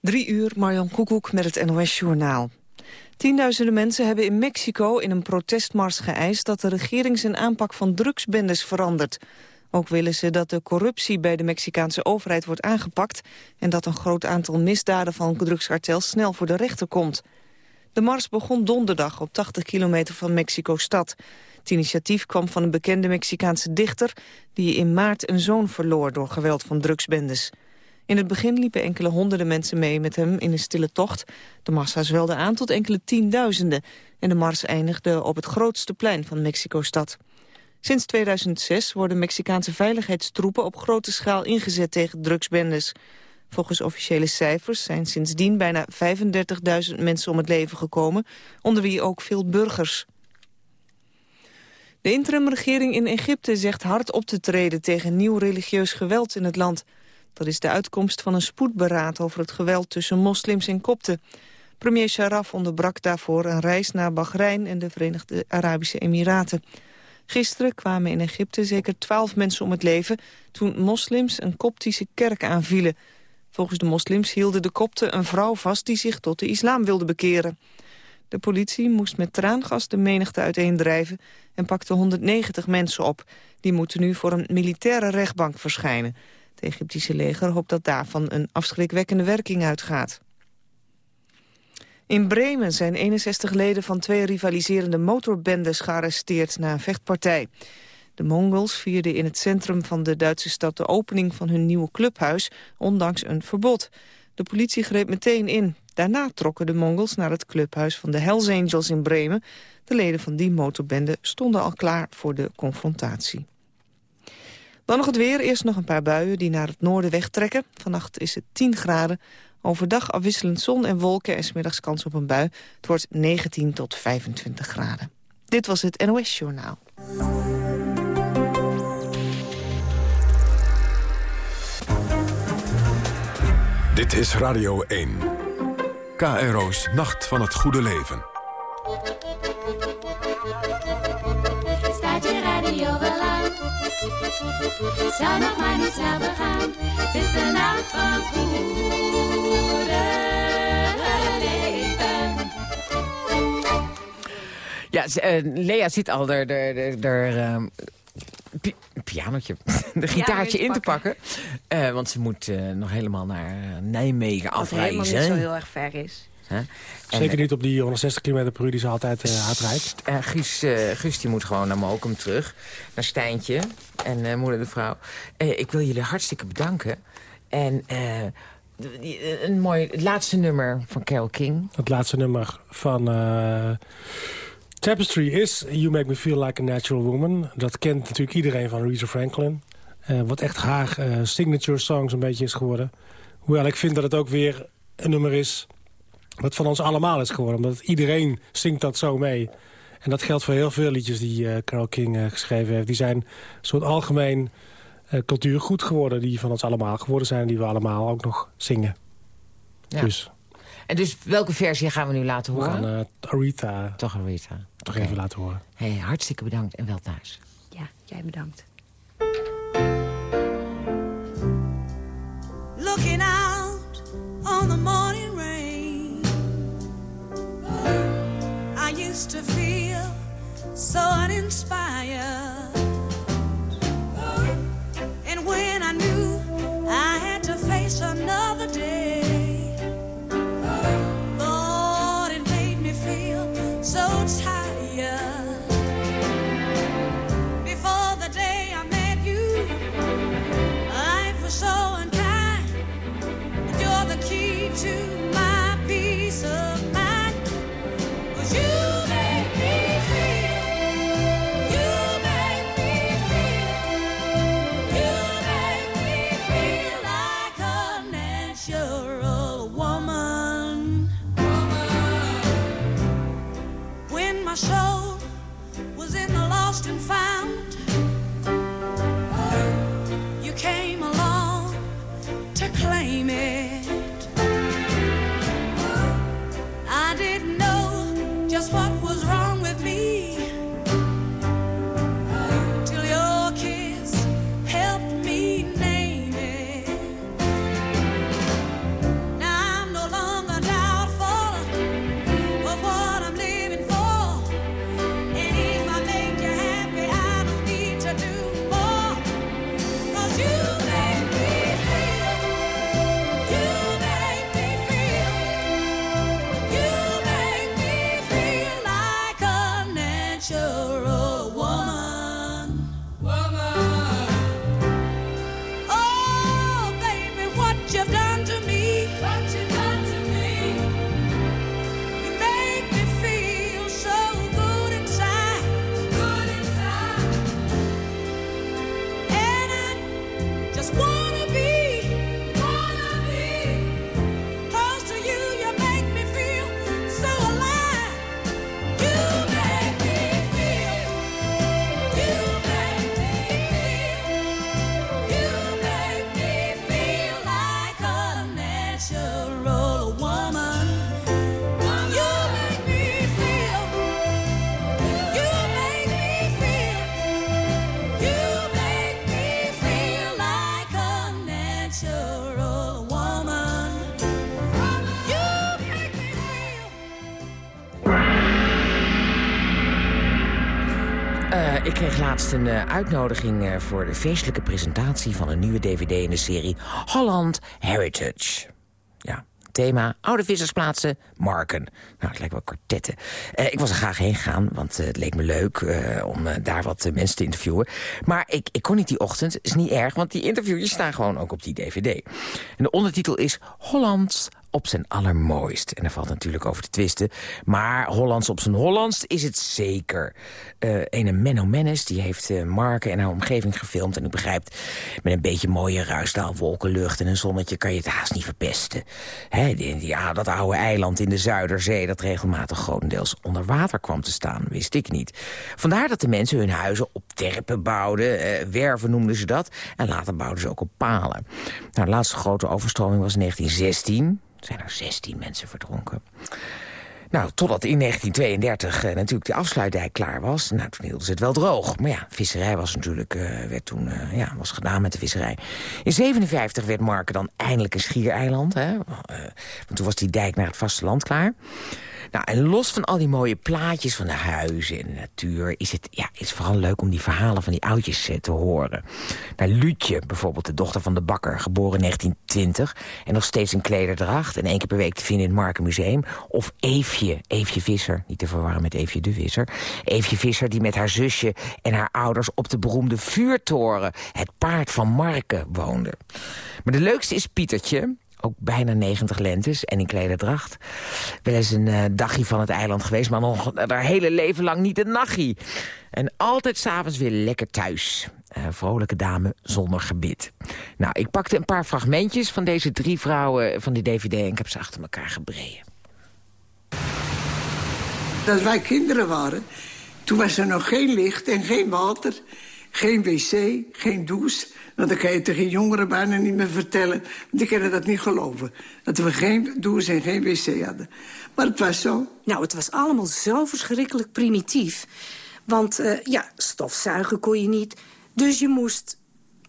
Drie uur, Marjan Koekoek met het NOS-journaal. Tienduizenden mensen hebben in Mexico in een protestmars geëist... dat de regering zijn aanpak van drugsbendes verandert. Ook willen ze dat de corruptie bij de Mexicaanse overheid wordt aangepakt... en dat een groot aantal misdaden van drugskartels snel voor de rechter komt. De mars begon donderdag op 80 kilometer van Mexico-stad. Het initiatief kwam van een bekende Mexicaanse dichter... die in maart een zoon verloor door geweld van drugsbendes. In het begin liepen enkele honderden mensen mee met hem in een stille tocht. De massa zwelde aan tot enkele tienduizenden. En de mars eindigde op het grootste plein van Mexico-stad. Sinds 2006 worden Mexicaanse veiligheidstroepen op grote schaal ingezet tegen drugsbendes. Volgens officiële cijfers zijn sindsdien bijna 35.000 mensen om het leven gekomen, onder wie ook veel burgers. De interimregering in Egypte zegt hard op te treden tegen nieuw religieus geweld in het land. Dat is de uitkomst van een spoedberaad over het geweld tussen moslims en kopten. Premier Sharaf onderbrak daarvoor een reis naar Bahrein en de Verenigde Arabische Emiraten. Gisteren kwamen in Egypte zeker twaalf mensen om het leven... toen moslims een koptische kerk aanvielen. Volgens de moslims hielden de kopten een vrouw vast... die zich tot de islam wilde bekeren. De politie moest met traangas de menigte uiteendrijven... en pakte 190 mensen op. Die moeten nu voor een militaire rechtbank verschijnen. Het Egyptische leger hoopt dat daarvan een afschrikwekkende werking uitgaat. In Bremen zijn 61 leden van twee rivaliserende motorbendes gearresteerd na een vechtpartij. De Mongols vierden in het centrum van de Duitse stad de opening van hun nieuwe clubhuis, ondanks een verbod. De politie greep meteen in. Daarna trokken de Mongols naar het clubhuis van de Hells Angels in Bremen. De leden van die motorbende stonden al klaar voor de confrontatie. Dan nog het weer. Eerst nog een paar buien die naar het noorden wegtrekken. Vannacht is het 10 graden. Overdag afwisselend zon en wolken en smiddags kans op een bui. Het wordt 19 tot 25 graden. Dit was het NOS Journaal. Dit is Radio 1. KRO's Nacht van het Goede Leven. Zou nog maar niet snel begaan. Het is de nacht van goede leven. Ja, eh, Lea zit al er, er, ehm, pi pianotje, de gitaartje in te pakken. Eh, want ze moet eh, nog helemaal naar Nijmegen Wat helemaal niet zo afreizen. heel erg ver is. Hè? En, Zeker niet op die 160 km per uur die ze altijd uh, hard rijdt. eh, Guus, eh, Guus die moet gewoon naar Mokum terug. Naar Stijntje en eh, moeder de vrouw. Eh, ik wil jullie hartstikke bedanken. En eh, een mooi het laatste nummer van Carole King. Het laatste nummer van eh, Tapestry is You Make Me Feel Like a Natural Woman. Dat kent natuurlijk iedereen van Aretha Franklin. Eh, wat echt haar eh, signature song zo'n beetje is geworden. Hoewel ik vind dat het ook weer een nummer is wat van ons allemaal is geworden. Omdat iedereen zingt dat zo mee. En dat geldt voor heel veel liedjes die eh Carole King eh, geschreven heeft. Die zijn een soort algemeen eh, cultuurgoed geworden. Die van ons allemaal geworden zijn. En die we allemaal ook nog zingen. Ja. Dus En dus welke versie gaan we nu laten we horen? gaan eh Aretha Toch Aretha. toch even laten horen. Hey, hartstikke bedankt en wel thuis. Ja, jij bedankt. looking out to feel so uninspired. Laatst een eh, uitnodiging eh, voor de feestelijke presentatie... van een nieuwe dvd in de serie Holland Heritage. Ja, thema oude vissersplaatsen, marken. Nou, het lijkt wel kwartetten. Eh, ik was er graag heen gegaan, want het leek me leuk om daar wat mensen te interviewen. Maar ik, ik kon niet die ochtend, is niet erg, want die interviewjes staan gewoon ook op die dvd. En de ondertitel is Hollands op zijn allermooist. En er valt natuurlijk over te twisten. Maar Hollands op zijn Hollandst is het zeker. Eh een Menno Mennis, die heeft eh, Marken en haar omgeving gefilmd. En u begrijpt, met een beetje mooie ruisdaal, wolkenlucht en een zonnetje... kan je het haast niet verpesten. Hè, die- ja, dat oude eiland in de Zuiderzee... dat regelmatig grotendeels onder water kwam te staan, wist ik niet. Vandaar dat de mensen hun huizen op terpen bouwden. eh, werven noemden ze dat. En later bouwden ze ook op palen. Nou, de laatste grote overstroming was in 1916... Zijn er 16 mensen verdronken. Nou, totdat in 1932 eh, natuurlijk de afsluitdijk klaar was. Nou, toen hielden ze het wel droog. Maar ja, visserij was natuurlijk, eh, werd toen, eh, ja, was gedaan met de visserij. In 57 werd Marken dan eindelijk een schiereiland. Hè? Want toen was die dijk naar het vasteland klaar. Nou, en los van al die mooie plaatjes van de huizen en de natuur... is het ja, is vooral leuk om die verhalen van die oudjes eh, te horen. Nou, Luutje, bijvoorbeeld de dochter van de bakker, geboren in 1920... en nog steeds in klederdracht en één keer per week te vinden in het Markenmuseum. Of Eefje, Eefje Visser, niet te verwarren met Eefje de Visser. Eefje Visser die met haar zusje en haar ouders op de beroemde vuurtoren... het paard van Marken woonde. Maar de leukste is Pietertje, ook bijna 90 lentes en in klederdracht. Wel eens een eh, dagje van het eiland geweest, maar nog haar hele leven lang niet een nachtje. En altijd s'avonds weer lekker thuis. Eh, vrolijke dame zonder gebit. Nou, ik pakte een paar fragmentjes van deze drie vrouwen van die dvd... en ik heb ze achter elkaar gebreien. Dat wij kinderen waren, toen was er nog geen licht en geen water, geen wc, geen douche. Nou, dan kan je tegen jongeren bijna niet meer vertellen. Want die kunnen dat niet geloven. Dat we geen douche en geen wc hadden. Maar het was zo. Nou, het was allemaal zo verschrikkelijk primitief. Want eh, ja, stofzuigen kon je niet. Dus je moest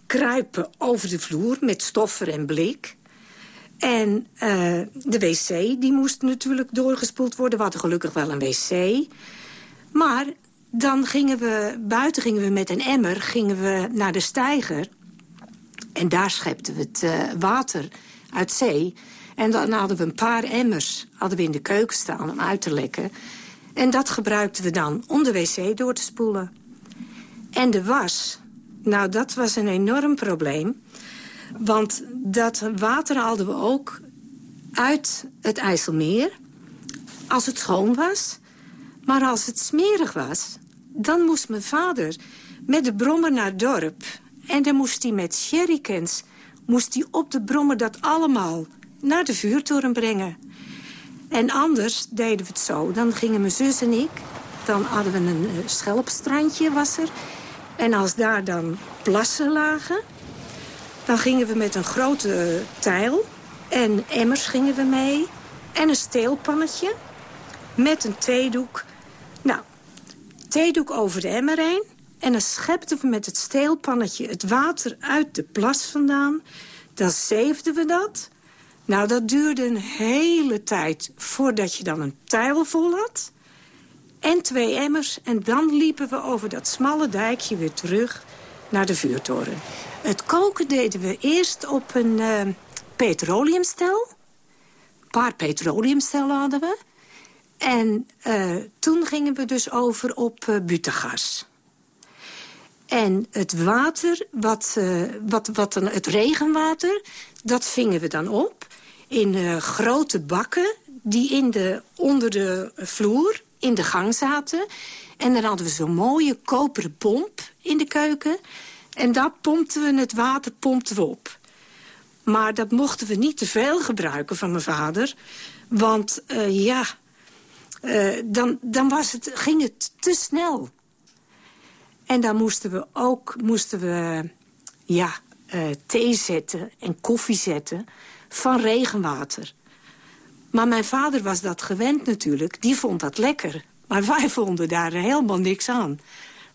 kruipen over de vloer met stoffer en blik. En eh, de wc, die moest natuurlijk doorgespoeld worden. We hadden gelukkig wel een wc. Maar dan gingen we, buiten gingen we met een emmer gingen we naar de steiger. En daar schepten we het eh, water uit zee. En dan hadden we een paar emmers hadden we in de keuken staan om uit te lekken. En dat gebruikten we dan om de wc door te spoelen. En de was, nou dat was een enorm probleem. Want dat water haalden we ook uit het IJsselmeer. Als het schoon was. Maar als het smerig was, dan moest mijn vader met de brommer naar het dorp. En dan moest hij met sherrykens moest hij op de brommer dat allemaal naar de vuurtoren brengen. En anders deden we het zo. Dan gingen mijn zus en ik, dan hadden we een eh, schelpstrandje was er. En als daar dan plassen lagen, dan gingen we met een grote tijl en emmers gingen we mee. En een steelpannetje met een theedoek. Nou, theedoek over de emmer heen. En dan schepten we met het steelpannetje het water uit de plas vandaan. Dan zeefden we dat. Nou, dat duurde een hele tijd voordat je dan een tijl vol had. En twee emmers. En dan liepen we over dat smalle dijkje weer terug naar de vuurtoren. Het koken deden we eerst op een eh, petroleumstel. Een paar petroleumstellen hadden we. En eh, toen gingen we dus over op uh. En het water, wat, uh, wat, wat dan, het regenwater, dat vingen we dan op in grote bakken die in de, onder de vloer in de gang zaten. En dan hadden we zo'n mooie koperen pomp in de keuken. En daar pompten we het water pompten we op. Maar dat mochten we niet te veel gebruiken van mijn vader. Want ja, dan, dan was het, ging het te snel. En dan moesten we ook moesten we, ja, uh, thee zetten en koffie zetten van regenwater. Maar mijn vader was dat gewend natuurlijk. Die vond dat lekker. Maar wij vonden daar helemaal niks aan.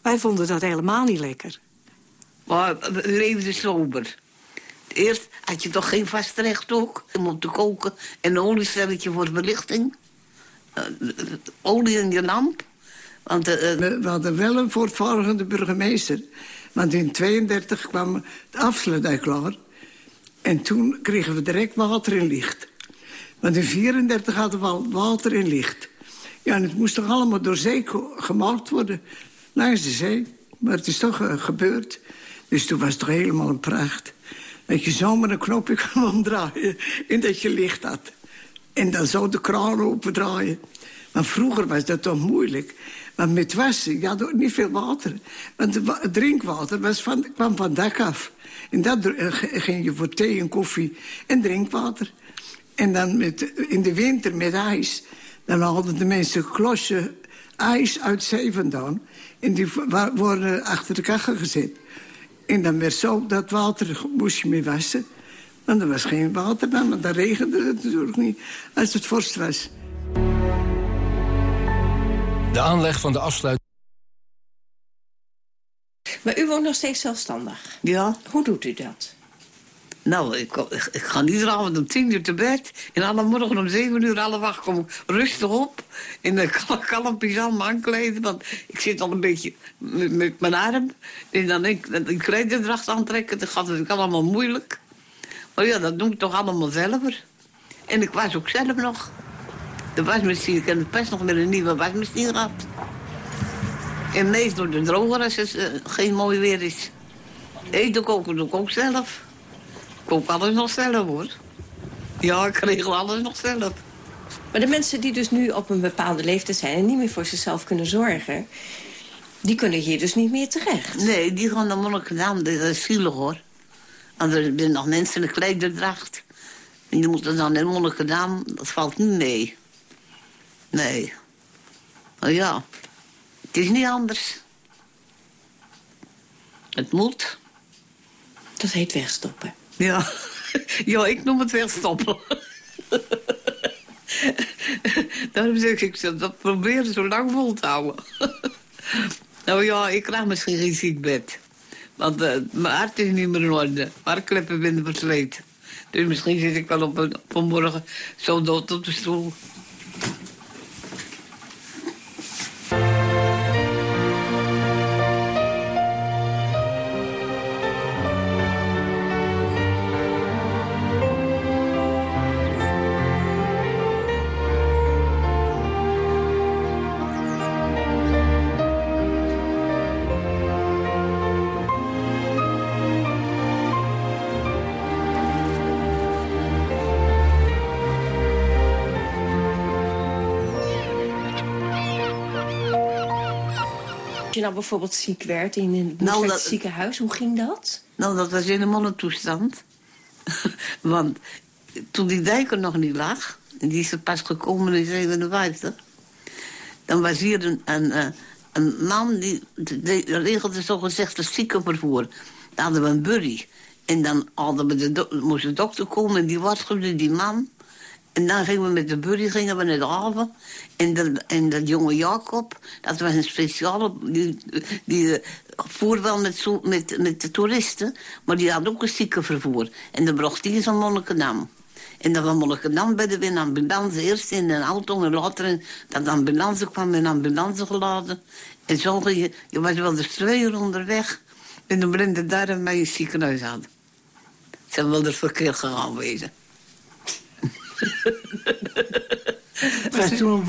Wij vonden dat helemaal niet lekker. Maar we leefden sober. Eerst had je toch geen vast recht ook om te koken. En een oliestelletje voor verlichting. Uh, olie in je lamp. Want eh, eh, We, hadden wel een voortvarende burgemeester. Want in 32 kwam de afsluitdijk klaar. En toen kregen we direct water en licht. Want in 34 hadden we al water en licht. Ja, en het moest toch allemaal door zee gemaakt worden. Langs de zee. Maar het is toch eh, gebeurd. Dus toen was het toch helemaal een pracht. Dat je zomaar een knopje kon omdraaien en dat je licht had. En dan zo de kraan opendraaien. Maar vroeger was dat toch moeilijk. Want met wassen, je had niet veel water. Want het wa- het drinkwater was van, kwam van dak af. En dat eh, ging je voor thee en koffie en drinkwater. En dan met, in de winter met ijs. Dan hadden de mensen klosje ijs uit zee vandaan. En die worden achter de kachel gezet. En dan werd zo dat water moest je mee wassen. Want er was geen water dan, want dan regende het natuurlijk niet als het vorst was. De aanleg van de afsluit. Maar u woont nog steeds zelfstandig. ja, Hoe doet u dat? nou, ik, ik, ik ga iedere avond om tien uur te bed. En alle morgen om zeven uur, alle wacht kom ik rustig op. En dan kan ik kalm pyjama aankleden. Want ik zit al een beetje met, met mijn arm. En dan ik die klederdracht aantrekken. Dat gaat natuurlijk allemaal moeilijk. Maar ja, dat doe ik toch allemaal zelf. En ik was ook zelf nog. De wasmachine, ik heb best nog met een nieuwe wasmachine gehad. En meest door de droger als het eh, geen mooi weer is. Eten koken doe ik ook zelf. Ik kook alles nog zelf, hoor. Ja, ik regel alles nog zelf. Maar de mensen die dus nu op een bepaalde leeftijd zijn... en niet meer voor zichzelf kunnen zorgen... die kunnen hier dus niet meer terecht. Nee, die gaan naar Monnikendam. Dat is zielig, hoor. Want er zijn nog de klederdracht. En die moeten dan in Monnikendam. Dat valt niet mee. Nee. Maar ja, het is niet anders. Het moet. Dat heet wegstoppen. Ja, ja ik noem het wegstoppen. Daarom zeg ik, zal dat proberen zo lang vol te houden. nou ja, ik krijg misschien geen ziekbed. Want eh, mijn hart is niet meer in orde. Hartkleppen ben versleten. Dus misschien zit ik wel op een, op een morgen zo dood op de stoel. Nou bijvoorbeeld ziek werd in een Nou, dat- ziekenhuis, hoe ging dat? Nou, dat was in een mannentoestand. Want toen die dijk er nog niet lag... en die is er pas gekomen in 57... dan was hier een, een, eh, een man die de- regelde zogezegd het ziekenvervoer. Dan hadden we een burry. En dan hadden we de moest de dokter komen en die waarschuwde die man. En dan gingen we met de burry gingen we naar de haven. En, de, en dat jonge Jacob, dat was een speciale... Die, die eh, voer wel met, zo, met, met de toeristen, maar die had ook een ziekenvervoer. En dan bracht die van Monnikendam. En dan van Monnikendam werden we in ambulance. Eerst in een auto en later in, dat de ambulance kwam in ambulance geladen. En zo ging je, je was wel dus twee uur onderweg. En dan blinde darm bij je ziekenhuis aan. Ze wel er verkeerd gegaan wezen. Was toen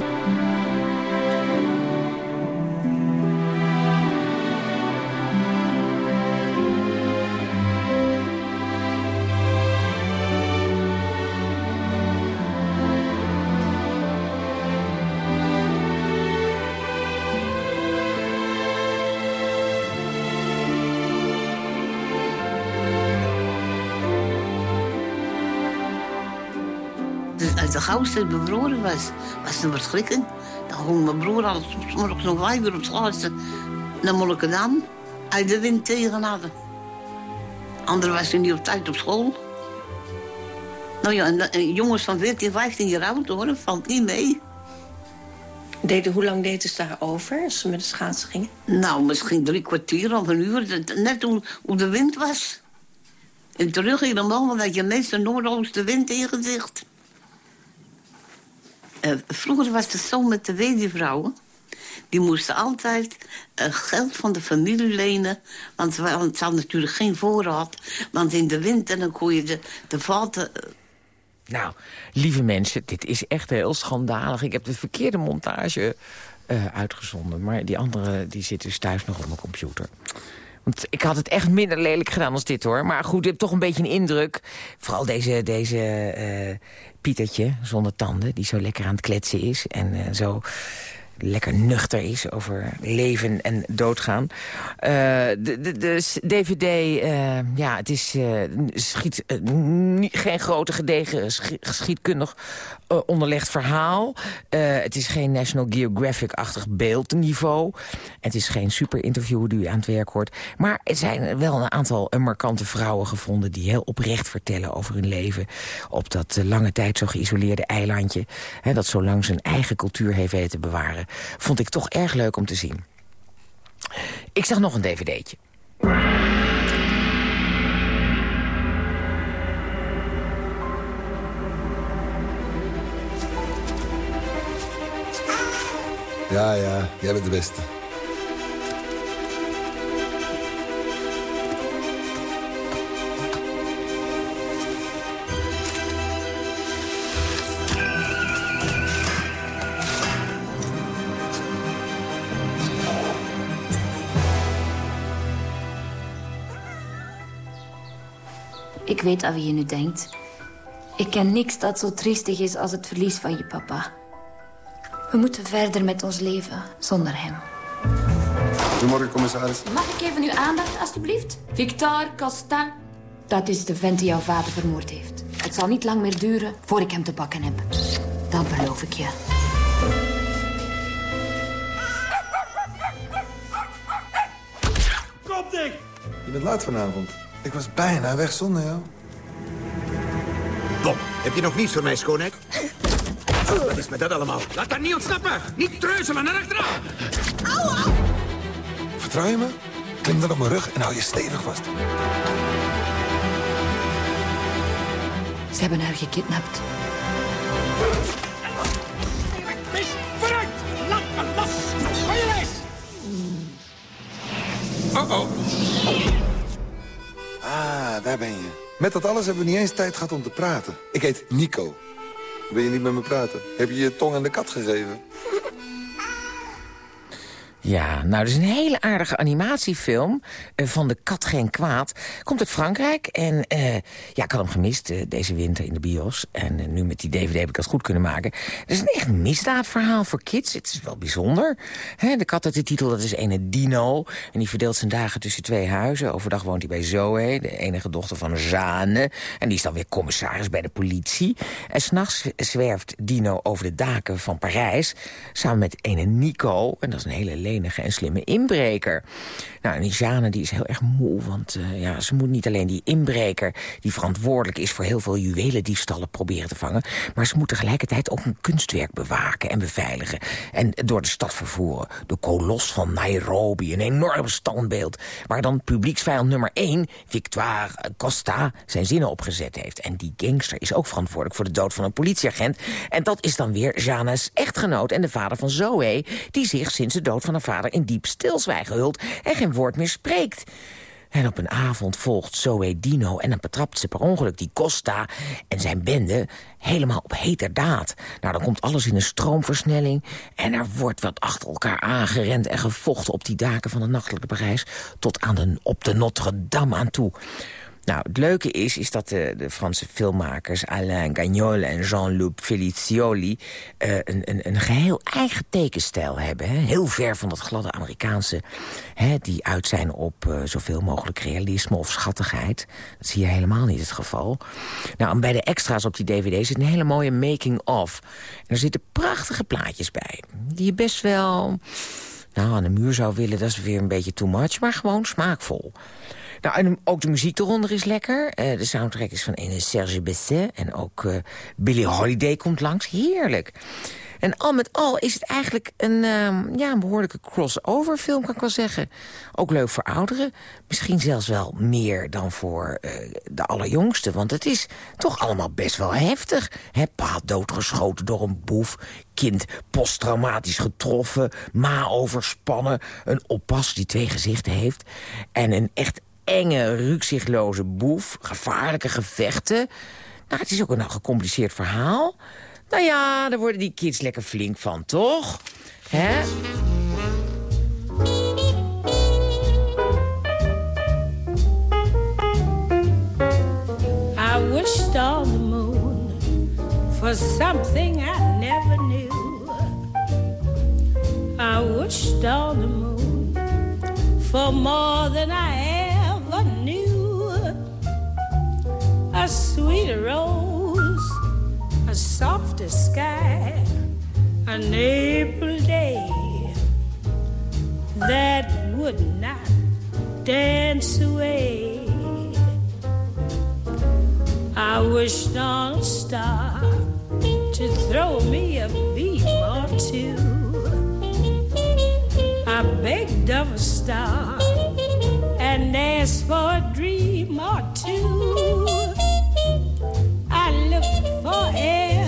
Gauwste bevroren was, was een verschrikking. Dan ging mijn broer al morgens nog vijf uur op schaatsen naar Monnikendam. Uit de wind tegen hadden. Ander was hij niet op tijd op school. Nou ja, en, en jongens van 14, 15 jaar oud hoor, valt niet mee. Deden, hoe lang deden ze daarover als ze met de schaatsen gingen? Nou, misschien drie kwartier of een uur. Net hoe, hoe de wind was. En terug helemaal, want dat je meestal noordoostenwind in je gezicht. Eh, vroeger was het zo met de weduwvrouwen. die moesten altijd eh, geld van de familie lenen. Want, ze hadden natuurlijk geen voorraad. Want in de winter dan kon je de, de vaten... eh, Nou, lieve mensen, dit is echt heel schandalig. Ik heb de verkeerde montage uitgezonden. Maar die andere die zit dus thuis nog op mijn computer. Want ik had het echt minder lelijk gedaan als dit, hoor. Maar goed, ik heb toch een beetje een indruk. Vooral deze, deze eh, Pietertje, zonder tanden, die zo lekker aan het kletsen is. En eh, zo lekker nuchter is over leven en doodgaan. Eh, de, DVD, eh, ja, het is eh, schiet, geen grote gedegen schi- geschiedkundig onderlegd verhaal. Het is geen National Geographic-achtig beeldniveau. Het is geen super interview die u aan het werk hoort. Maar er zijn wel een aantal markante vrouwen gevonden... die heel oprecht vertellen over hun leven... op dat lange tijd zo geïsoleerde eilandje... Hè, dat zo lang zijn eigen cultuur heeft weten te bewaren. Vond ik toch erg leuk om te zien. Ik zag nog een dvd'tje. Ja, ja, jij bent de beste. Ik weet aan wie je nu denkt. Ik ken niks dat zo triestig is als het verlies van je papa. We moeten verder met ons leven zonder hem. Goedemorgen, commissaris. Mag ik even uw aandacht, alstublieft? Victor Costa. Dat is de vent die jouw vader vermoord heeft. Het zal niet lang meer duren voor ik hem te pakken heb. Dat beloof ik je. Kop dicht! Je bent laat vanavond. Ik was bijna weg zonder jou. Bom, heb je nog niets voor mij, schoonheid? Wat is met dat allemaal? Laat dat niet ontsnappen! Niet treuzelen naar achteraan! Vertrouw je me? Klim dan op mijn rug en hou je stevig vast. Ze hebben haar gekidnapt. Mis, vooruit! Laat me los! Van je! Oh-oh. Ah, daar ben je. Met dat alles hebben we niet eens tijd gehad om te praten. Ik heet Nico. Wil je niet met me praten? Heb je je tong aan de kat gegeven? Ja, nou, dat is een hele aardige animatiefilm eh, van de kat geen kwaad. Komt uit Frankrijk en eh, ja, ik had hem gemist eh, deze winter in de bios. En nu met die dvd heb ik dat goed kunnen maken. Het is een echt misdaadverhaal voor kids. Het is wel bijzonder. De kat uit de titel, dat is ene Dino. En die verdeelt zijn dagen tussen twee huizen. Overdag woont hij bij Zoe, de enige dochter van Jeanne. En die is dan weer commissaris bij de politie. En s'nachts zwerft Dino over de daken van Parijs... samen met ene Nico, en dat is een hele en slimme inbreker. Nou, en die Jeanne die is heel erg moe, want eh, ja, ze moet niet alleen die inbreker... die verantwoordelijk is voor heel veel juwelendiefstallen proberen te vangen... maar ze moet tegelijkertijd ook een kunstwerk bewaken en beveiligen... en door de stad vervoeren. De kolos van Nairobi, een enorm standbeeld... waar dan publieksvijand nummer 1, Victoire Costa, zijn zinnen op gezet heeft. En die gangster is ook verantwoordelijk voor de dood van een politieagent. En dat is dan weer Jeanne's echtgenoot en de vader van Zoe... die zich sinds de dood van haar vader in diep stilzwijgen hult... en geen woord meer spreekt. En op een avond volgt Zoe Dino en dan betrapt ze per ongeluk die Costa en zijn bende helemaal op heterdaad. Nou, dan komt alles in een stroomversnelling en er wordt wat achter elkaar aangerend en gevochten op die daken van het nachtelijke Parijs tot aan de, op de Notre Dame aan toe. Nou, het leuke is, is dat de, de Franse filmmakers Alain Gagnol en Jean-Luc Felicioli eh, een, een, een geheel eigen tekenstijl hebben. Heel ver van dat gladde Amerikaanse, hè, die uit zijn op eh, zoveel mogelijk realisme of schattigheid. Dat zie je helemaal niet het geval. Nou, en bij de extra's op die dvd zit een hele mooie making-of. En er zitten prachtige plaatjes bij, die je best wel nou, aan de muur zou willen. Dat is weer een beetje too much, maar gewoon smaakvol. Nou, en ook de muziek eronder is lekker. Eh, de soundtrack is van ene Serge Besset. En ook eh Billie Holiday komt langs. Heerlijk. En al met al is het eigenlijk een, ehm, ja, een behoorlijke crossover film, kan ik wel zeggen. Ook leuk voor ouderen. Misschien zelfs wel meer dan voor eh, de allerjongsten. Want het is toch allemaal best wel heftig. Hè, pa doodgeschoten door een boef. Kind posttraumatisch getroffen. Ma overspannen. Een oppas die twee gezichten heeft. En een echt enge, rukzichtloze boef. Gevaarlijke gevechten. Nou, het is ook een gecompliceerd verhaal. Nou ja, daar worden die kids lekker flink van, toch? Hè? I wished on the moon for something I never knew. I wished on the moon for more than I ever A sweeter rose, a softer sky, an April day that would not dance away. I wished on a star to throw me a beam or two. I begged of a star and asked for a dream or two. I looked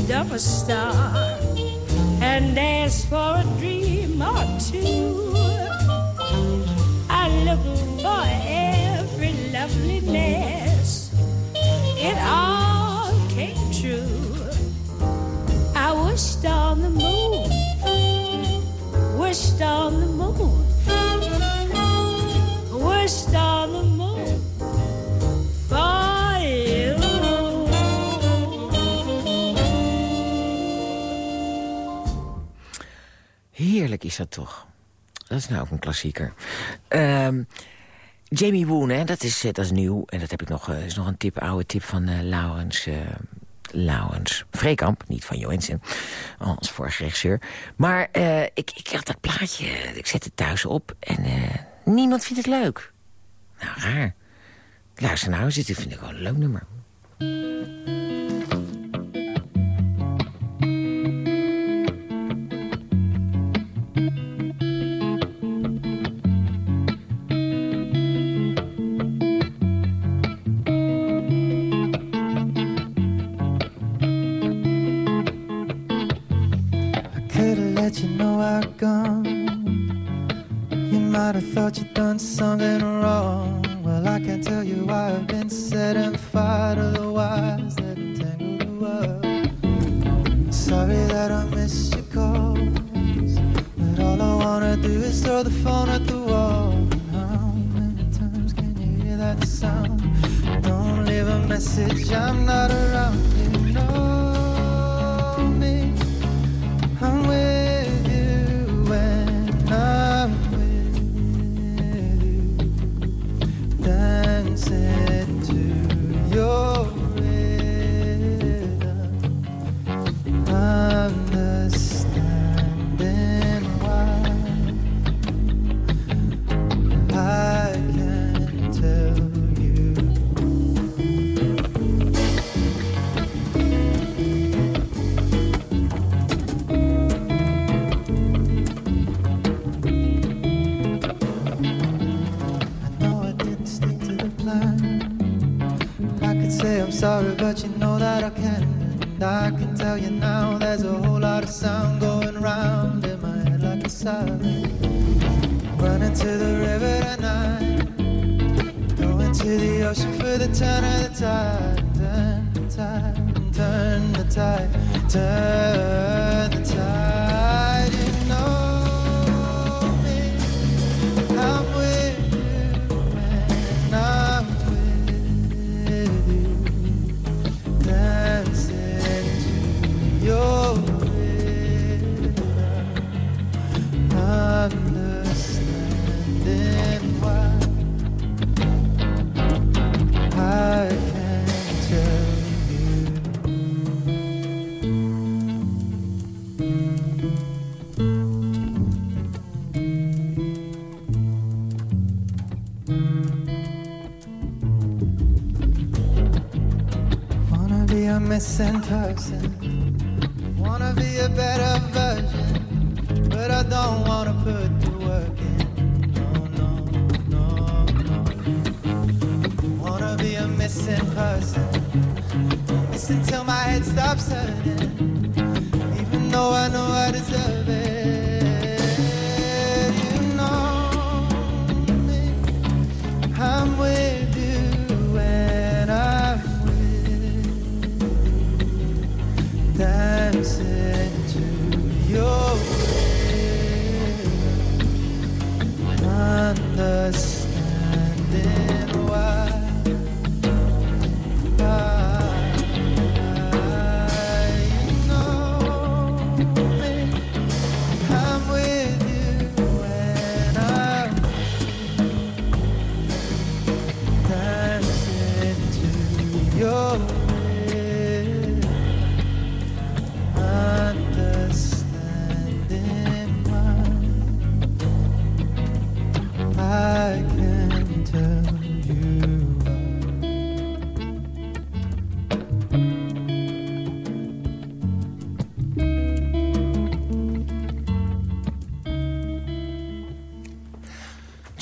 begged of a star and asked for a dream or two. I looked for every loveliness. It all came true. I wished on the moon, wished on the moon, wished on Heerlijk is dat toch. Dat is nou ook een klassieker. Ehm, Jamie Woon, hè, dat, is, eh, dat is nieuw. En dat heb ik nog, eh, is nog een tip, oude tip van eh Laurens... eh Laurens Vreekamp, niet van Johansen, als vorige regisseur. Maar ik, ik had dat plaatje, ik zet het thuis op en niemand vindt het leuk. Nou, raar. Luister nou, dit vind ik wel een leuk nummer. Let you. You might have thought you'd done something wrong. Well, I can't tell you why I've been setting fire to the wires that entangle the world. Sorry that I missed your calls, but all I wanna do is throw the phone at the wall. the sound. Don't leave a message, I'm not around. You know me. I'm with Till my head stops hurting.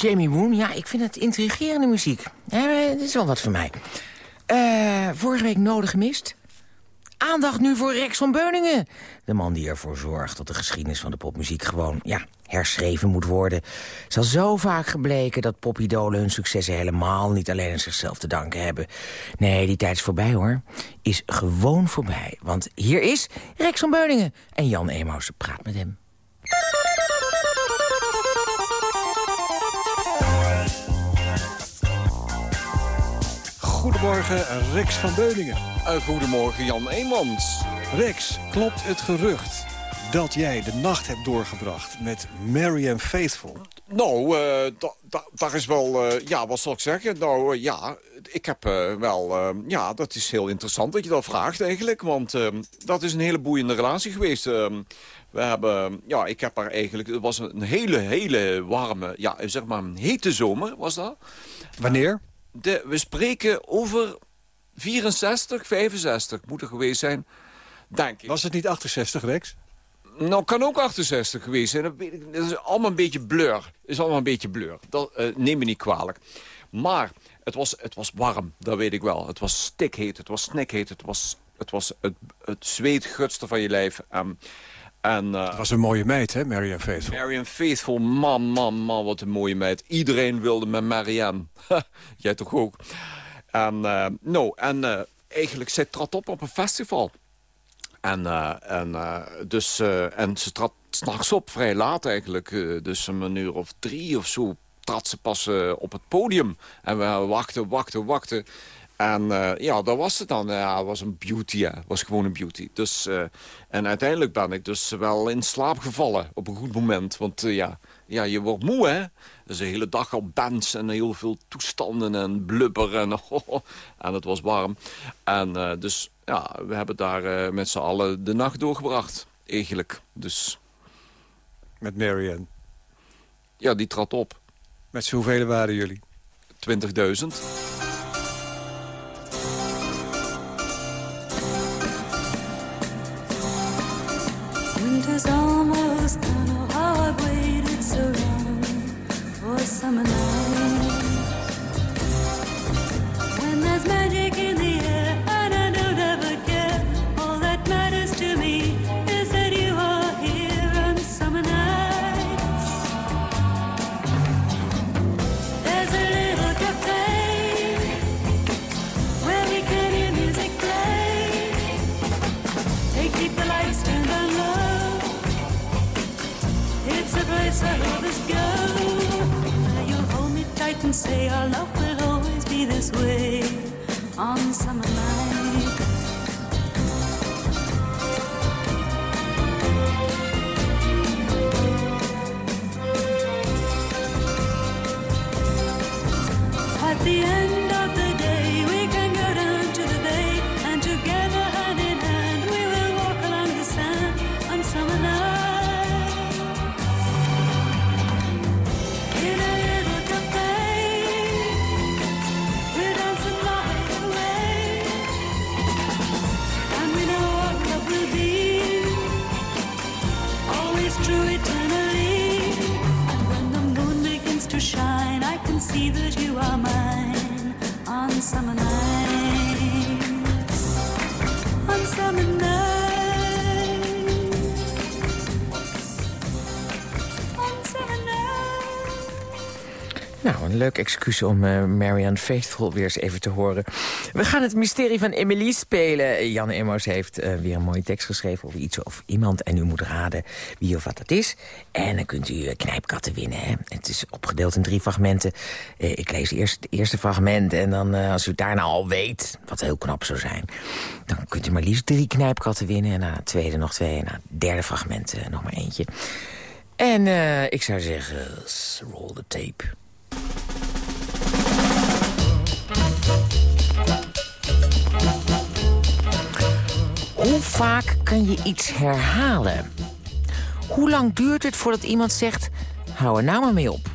Jamie Woon, ja, ik vind het intrigerende muziek. Het is wel wat voor mij. Eh, vorige week nodig gemist. Aandacht nu voor Rex van Beuningen. De man die ervoor zorgt dat de geschiedenis van de popmuziek gewoon, ja, herschreven moet worden. Het is al zo vaak gebleken dat popidolen hun successen helemaal niet alleen aan zichzelf te danken hebben. Nee, die tijd is voorbij hoor. Is gewoon voorbij. Want hier is Rex van Beuningen. En Jan Emaus praat met hem. Goedemorgen, Rex van Beuningen. Uh, goedemorgen, Jan Eemans. Rex, klopt het gerucht dat jij de nacht hebt doorgebracht met Marianne Faithful? Nou, da- da- daar is wel... eh, ja, wat zal ik zeggen? Nou, eh, ja, ik heb wel... ja, dat is heel interessant dat je dat vraagt eigenlijk. Want eh, dat is een hele boeiende relatie geweest. eh. we hebben... Ja, ik heb haar eigenlijk... Het was een hele, hele warme... Ja, zeg maar een hete zomer was dat. Wanneer? De, we spreken over 64, 65 moet er geweest zijn, denk ik. Was het niet 68, Rex? Nou, kan ook 68 geweest zijn. Dat, weet ik- dat is allemaal een beetje blur. Is allemaal een beetje blur. Dat, eh, neem me niet kwalijk. Maar het was, het was warm, dat weet ik wel. Het was stikheet, het was snikheet, het was het, was het, het zweet gutste van je lijf. Ehm, en, eh, Het was een mooie meid, hè, Marianne Faithful? Marianne Faithful, man, man, man, wat een mooie meid. Iedereen wilde met Marianne. Jij toch ook? En, eh, nou, en eh, eigenlijk, zij trad op op een festival. En, en, dus, en ze trad s'nachts op, vrij laat eigenlijk. dus een uur of drie of zo, trad ze pas op het podium. En we wachten, wachten, wachten. En eh, ja, dat was het dan. Ja, was een beauty, ja. Het was gewoon een beauty. Dus, eh, en uiteindelijk ben ik dus wel in slaap gevallen op een goed moment. Want eh, ja, ja, je wordt moe, hè. Dus de hele dag al bands en heel veel toestanden en blubber. En, en het was warm. En dus ja, we hebben daar met z'n allen de nacht doorgebracht. Eigenlijk. Dus Met Marianne. ja, die trad op. Met z'n hoeveel waren jullie? 20.000. Winter's almost gone. Oh, I've waited so long for summer night. Leuk excuus om eh, Marianne Faithful weer eens even te horen. We gaan het mysterie van Emily spelen. Jan Emmers heeft eh, weer een mooie tekst geschreven over iets of iemand. En u moet raden wie of wat dat is. En dan kunt u eh, knijpkatten winnen. Hè? Het is opgedeeld in drie fragmenten. Ik lees eerst het eerste fragment. En dan, als u daarna al weet, wat heel knap zou zijn... dan kunt u maar liefst drie knijpkatten winnen. En na het tweede nog twee. En na het derde fragment nog maar eentje. En ik zou zeggen, roll the tape. Vaak kan je iets herhalen? Hoe lang duurt het voordat iemand zegt... hou er nou maar mee op?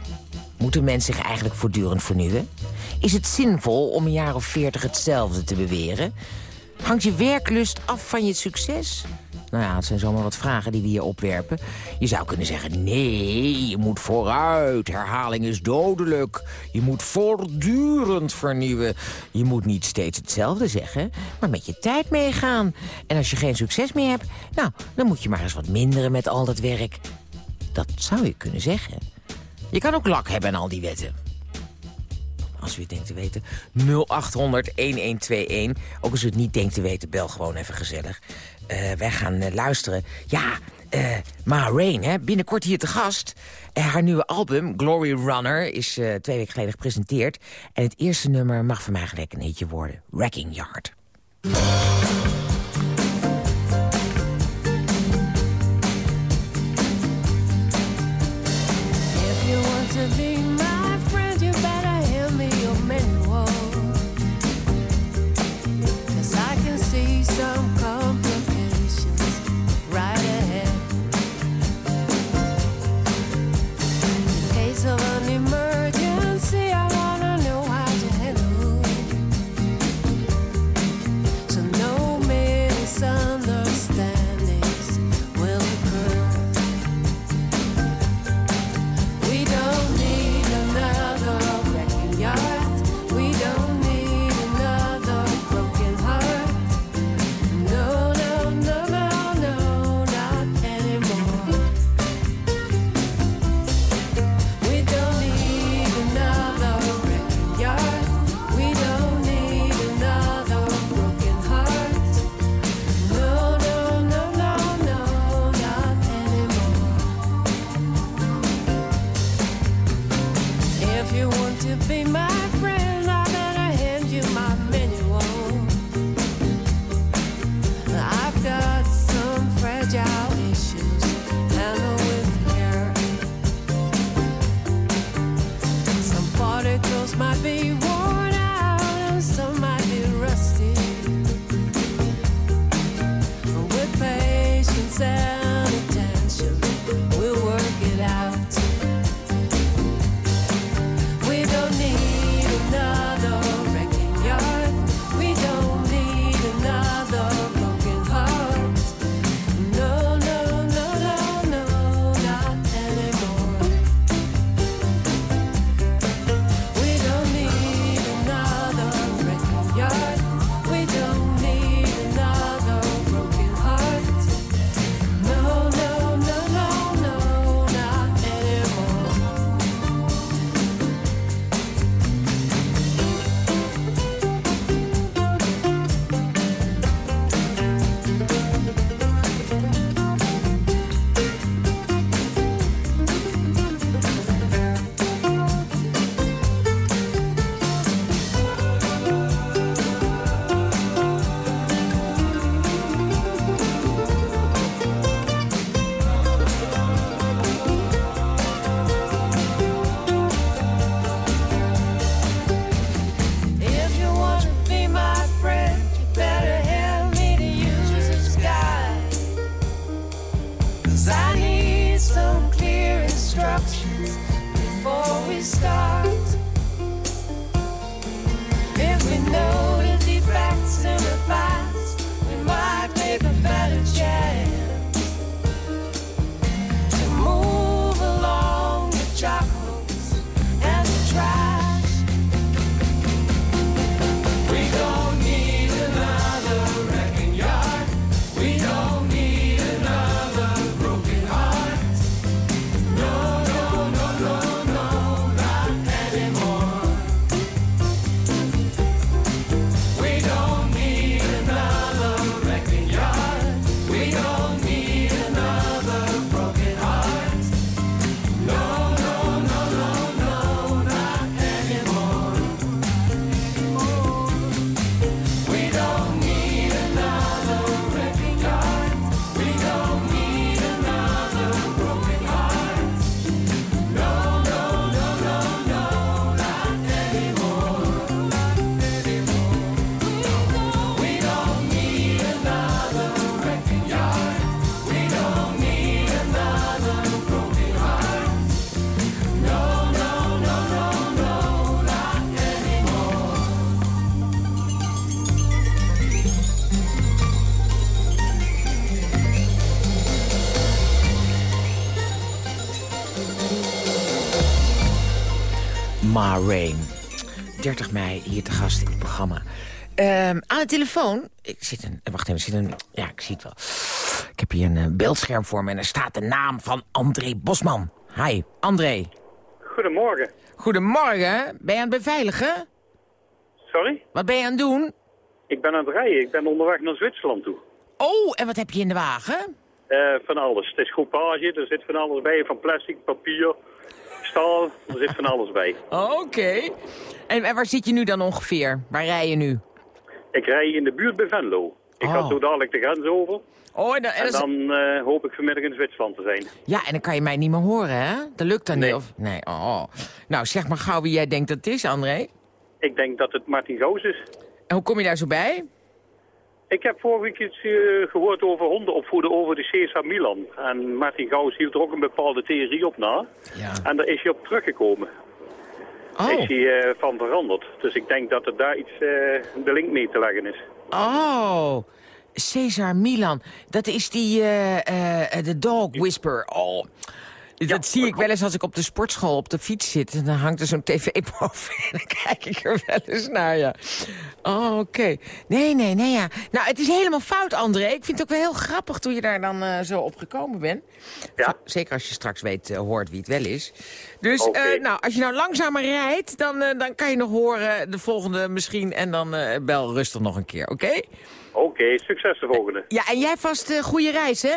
Moet een mens zich eigenlijk voortdurend vernieuwen? Is het zinvol om een jaar of veertig hetzelfde te beweren? Hangt je werklust af van je succes? Nou ja, het zijn zomaar wat vragen die we hier opwerpen. Je zou kunnen zeggen, nee, je moet vooruit. Herhaling is dodelijk. Je moet voortdurend vernieuwen. Je moet niet steeds hetzelfde zeggen, maar met je tijd meegaan. En als je geen succes meer hebt, nou, dan moet je maar eens wat minderen met al dat werk. Dat zou je kunnen zeggen. Je kan ook lak hebben aan al die wetten. Als u het denkt te weten, 0800-1121. Ook als u het niet denkt te weten, bel gewoon even gezellig. Eh, wij gaan eh, luisteren. Ja, eh Ma Rain, hè, binnenkort hier te gast. Haar nieuwe album, Glory Runner, is twee weken geleden gepresenteerd. En het eerste nummer mag voor mij gelijk een hitje worden. Wrecking Yard. Rain. 30 mei hier te gast in het programma. Ehm, aan de telefoon. Ik zit een. Wacht even, zit een. Ja, ik zie het wel. Ik heb hier een eh, beeldscherm voor me en er staat de naam van André Bosman. Hi, André. Goedemorgen. Goedemorgen. Ben je aan het beveiligen? Sorry? Wat ben je aan het doen? Ik ben aan het rijden. Ik ben onderweg naar Zwitserland toe. Oh, en wat heb je in de wagen? Eh, van alles. Het is groepage, er zit van alles bij. Van plastic, papier, Er zit van alles bij. Oké. En, en waar zit je nu dan ongeveer? Waar rij je nu? Ik rij in de buurt bij Venlo. Ik ga Oh. zo dadelijk de grens over. Oh, en dan, en dan eh, hoop ik vanmiddag in Zwitserland te zijn. Ja, en dan kan je mij niet meer horen, hè? Dat lukt dan niet. Of... Nee, oh. Nou, zeg maar gauw wie jij denkt dat het is, André. Ik denk dat het Martin Gaus is. En hoe kom je daar zo bij? Ik heb vorige week iets eh, gehoord over honden opvoeden over de Cesar Milan. En Martin Gaus hield er ook een bepaalde theorie op na. Ja. En daar is hij op teruggekomen. Oh. Is hij eh, van veranderd. Dus ik denk dat er daar iets, eh, de link mee te leggen is. Oh, Cesar Milan. Dat is die, de dog whisper. Oh, dat zie ik wel eens als ik op de sportschool op de fiets zit. En dan hangt er zo'n tv boven en dan kijk ik er wel eens naar, ja. Oh, oké. Nee, nee, nee, ja. Nou, het is helemaal fout, André. Ik vind het ook wel heel grappig toen je daar dan eh, zo op gekomen bent. Ja. Zeker als je straks weet, eh, hoort wie het wel is. Dus, eh, nou, als je nou langzamer rijdt, dan, dan kan je nog horen de volgende misschien. En dan bel rustig nog een keer, oké? Oké, succes de volgende. Ja, en jij vast goede reis, hè?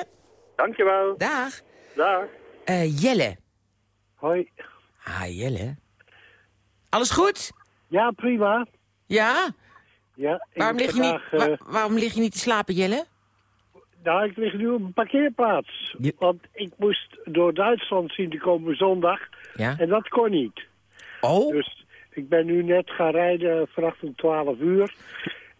Dankjewel. Dag. Dag. Eh, Jelle. Hoi. Ah, Jelle. Alles goed? Ja, prima. Ja? Ja, Waarom lig, je niet, eh, wa- waarom lig je niet te slapen, Jelle? Nou, ik lig nu op een parkeerplaats. Want ik moest door Duitsland zien te komen zondag. Ja. En dat kon niet. Oh? Dus ik ben nu net gaan rijden vanaf om 12 uur.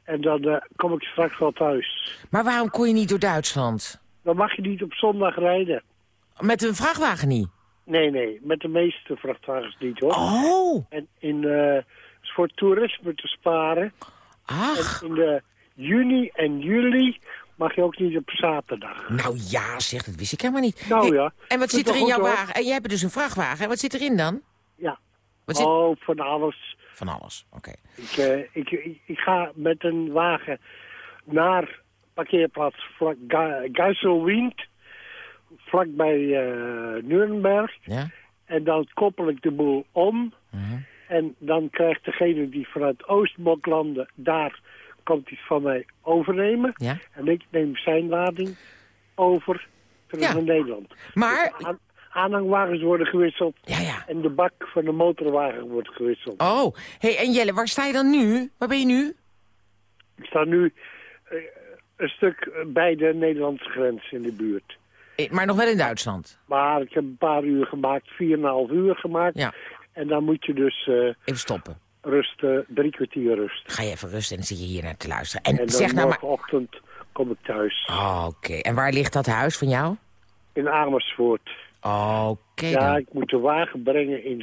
En dan eh, kom ik straks wel thuis. Maar waarom kon je niet door Duitsland? Dan mag je niet op zondag rijden. Met een vrachtwagen niet? Nee, nee, met de meeste vrachtwagens niet hoor. Oh! En in, is voor toerisme te sparen. Ach. En in de juni en juli mag je ook niet op zaterdag. Nou ja, zeg, dat wist ik helemaal niet. Nou Hey, ja. En wat zit er in jouw hoor? wagen? En jij hebt dus een vrachtwagen. En wat zit erin dan? Ja. Wat zit... Oh, van alles. Van alles, oké. Ik, eh, ik, ik, ik ga met een wagen naar parkeerplaats Gu- vlakbij eh Nuremberg. Ja? En dan koppel ik de boel om. En dan krijgt degene die vanuit Oostblok daar komt iets van mij overnemen. Ja. En ik neem zijn lading over terug Ja. naar Nederland. Maar- Dus aan- aanhangwagens worden gewisseld. Ja, ja. En de bak van de motorwagen wordt gewisseld. Oh, hey, en Jelle, waar sta je dan nu? Waar ben je nu? Ik sta nu eh, een stuk bij de Nederlandse grens in de buurt. Eh, Maar nog wel in Duitsland? Maar ik heb een paar uur gemaakt, 4,5 uur gemaakt. Ja. En dan moet je dus eh, Even stoppen. rusten, drie kwartier rust. Ga je even rusten en dan zit je hier naar te luisteren. En, En dan zeg nou maar... kom ik thuis. Oh, Oké, en waar ligt dat huis van jou? In Amersfoort. Oké ja, dan. ik moet de wagen brengen in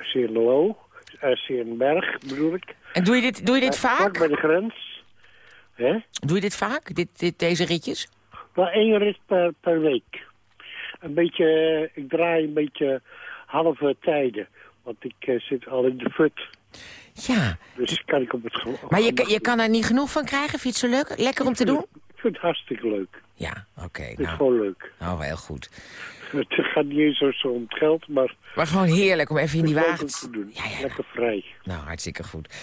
Seerenlo. eh Seerenberg bedoel ik. En doe je dit, doe je dit Eh, vlak vaak? bij de grens. Hè? Doe je dit vaak, dit, dit, deze ritjes? Wel één rit per, per week. Een beetje, ik draai een beetje halve tijden. Want ik eh, zit al in de fut. Ja. Dus kan ik op het ge- Maar je, kan- je kan er niet genoeg van krijgen? Vind je het zo leuk? Lekker om te doen? Ik vind het hartstikke leuk. Ja, oké. Is nou, gewoon leuk. nou, heel goed. Het gaat niet eens zo- om het geld, maar... Maar gewoon heerlijk om even in die wagen te... doen. Lekker vrij. Nou, hartstikke goed.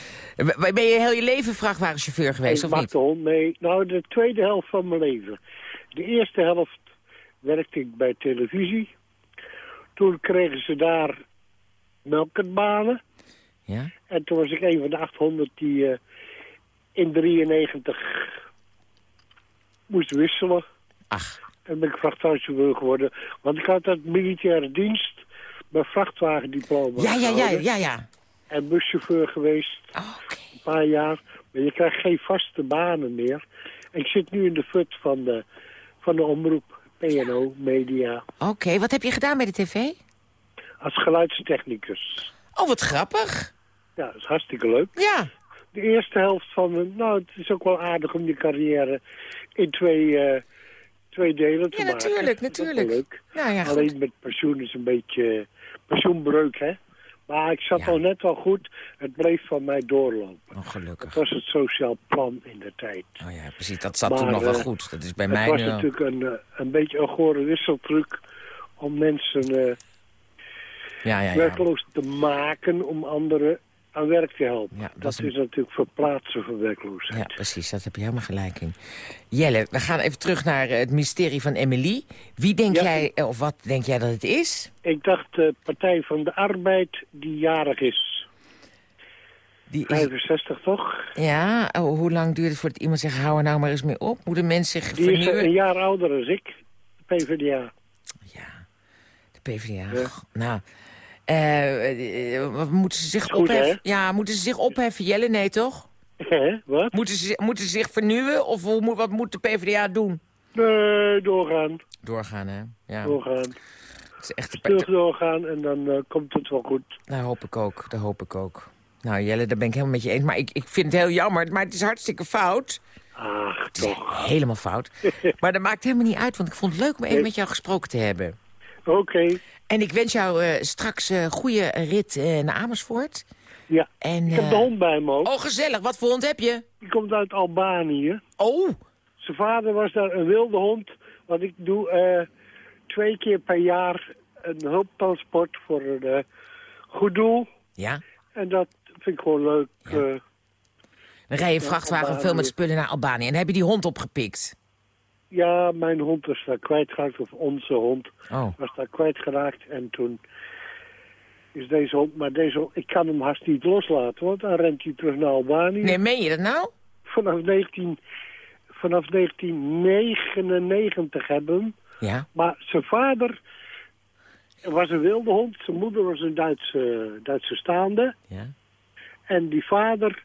Ben je heel je leven vrachtwagenchauffeur geweest, ik of niet? de hond mee. Nou, de tweede helft van mijn leven. De eerste helft werkte ik bij televisie. Toen kregen ze daar melkertbanen. Ja? En toen was ik een van de 800 die eh, in 93 moest wisselen. Ach. En ben ik vrachtwagenchauffeur geworden. Want ik had uit militaire dienst mijn vrachtwagendiploma Ja, ja, ja, ja, ja. En buschauffeur geweest. Een paar jaar. Maar je krijgt geen vaste banen meer. En ik zit nu in de fut van de, van de omroep. PNO, media. Oké, wat heb je gedaan bij de tv? Als geluidstechnicus. Oh, wat grappig. Ja, dat is hartstikke leuk. Ja. De eerste helft van mijn... Nou, het is ook wel aardig om je carrière in twee, eh, twee delen te Ja, maken. natuurlijk, ook wel natuurlijk. leuk. Nou ja, goed. Alleen met pensioen is een beetje... pensioenbreuk, hè. Maar ik zat al net wel goed. Het bleef van mij doorlopen. Oh, gelukkig. Dat was het sociaal plan in de tijd. Oh ja, precies. Dat zat Maar, toen nog wel eh, goed. Dat is bij het mij was nu al- natuurlijk een, eh, een beetje een gore wisseltruc... om mensen eh, Ja, ja, ja. werkloos te maken om anderen aan werk te helpen. Ja, dat dat is een- is natuurlijk verplaatsen van werkloosheid. Ja, precies. Dat heb je helemaal gelijk in. Jelle, we gaan even terug naar eh, het mysterie van Emily. Wie denk Ja. jij, eh, of wat denk jij dat het is? Ik dacht de Partij van de Arbeid die jarig is. Die is... 65 toch? Ja, oh, hoe lang duurt het voordat iemand zegt, hou er nou maar eens mee op? Moet een mens zich Die is vernieuwen? een jaar ouder dan ik, de PvdA. De PvdA. Nou, wat moeten ze zich goed, opheffen? hè? Ja, moeten ze zich opheffen, Jelle? Nee, toch? Hè, wat? Moeten ze, moeten ze zich vernieuwen? Of hoe, moet- wat moet de PvdA doen? Nee, doorgaan. Doorgaan, hè? Ja. Doorgaan. Het is echt Terug doorgaan en dan eh, komt het wel goed. Dat hoop ik ook, dat hoop ik ook. Nou Jelle, daar ben ik helemaal met je eens. Maar ik, ik vind het heel jammer, maar het is hartstikke fout. Ach, het is helemaal fout. maar dat maakt helemaal niet uit, want ik vond het leuk om even Nee. met jou gesproken te hebben. Oké. En ik wens jou eh, straks een goede rit eh, naar Amersfoort. Ja, En, ik heb eh, de hond bij me ook. Oh, gezellig. Wat voor hond heb je? Die komt uit Albanië. Oh. Zijn vader was daar een wilde hond. Want ik doe eh, twee keer per jaar een hulptransport voor een eh, goed doel. Ja? En dat vind ik gewoon leuk. eh. Dan rij je vrachtwagen Albanië. veel met spullen naar Albanië. En heb je die hond opgepikt. Ja, mijn hond is daar kwijtgeraakt. Of onze hond Oh. was daar kwijtgeraakt. En toen... is deze hond. Maar deze hond, ik kan hem haast niet loslaten, want dan rent hij terug naar Albanië. Nee, meen je dat nou? Vanaf, 19, vanaf 1999 hebben we hem. Ja. Maar zijn vader was een wilde hond. Zijn moeder was een Duitse, Duitse staande. Ja. En die vader,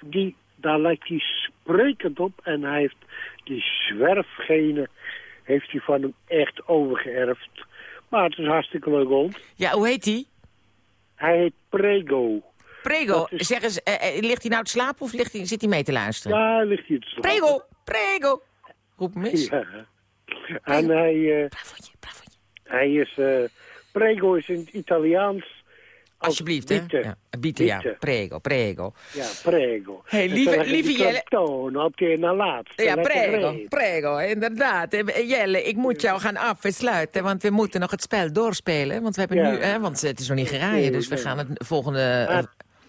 die, daar lijkt hij sprekend op. En hij heeft die zwerfgenen heeft hij van hem echt overgeërfd. Maar het is hartstikke leuke hond. Ja, hoe heet die? Hij heet Prego. Prego, is- zeg eens, eh, eh, ligt hij nou te slapen of ligt hij, zit hij mee te luisteren? Ja, hij ligt hier te slapen. Prego, Prego. Roep hem eens. Ja. En hij, eh, hij is... Prego is in het Italiaans... als Alsjeblieft, hè? Ja, ja. Prego, prego. Ja, prego. Hey, lieve- lieve Jelle- klemtoon op die na laatste. Ja, prego, reed. prego, inderdaad. Eh, Jelle, ik moet jou gaan afsluiten, want we moeten nog het spel doorspelen. Want we hebben Ja. nu, hè, want het is nog niet geraaien, Nee, dus we gaan het volgende...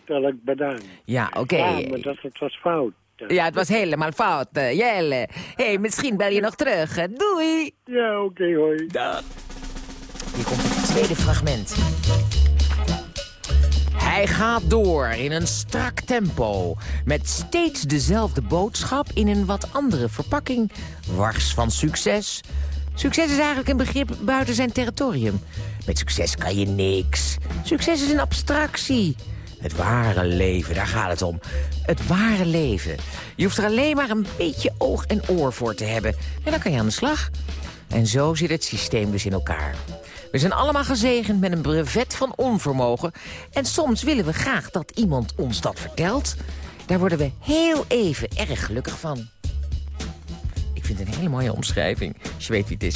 Hartelijk bedankt. ja, oké. Ja, maar dat, het was fout. Ja, het was helemaal fout, eh, Jelle. Hé, hey, misschien bel je nog terug. Doei! Ja, oké, hoi. Dag. Hier komt het tweede fragment. Hij gaat door in een strak tempo. Met steeds dezelfde boodschap in een wat andere verpakking. Wars van succes. Succes is eigenlijk een begrip buiten zijn territorium. Met succes kan je niks. Succes is een abstractie. Het ware leven, daar gaat het om. Het ware leven. Je hoeft er alleen maar een beetje oog en oor voor te hebben. En dan kan je aan de slag. En zo zit het systeem dus in elkaar. We zijn allemaal gezegend met een brevet van onvermogen. En soms willen we graag dat iemand ons dat vertelt. Daar worden we heel even erg gelukkig van. Ik vind het een hele mooie omschrijving, als je weet wie het is.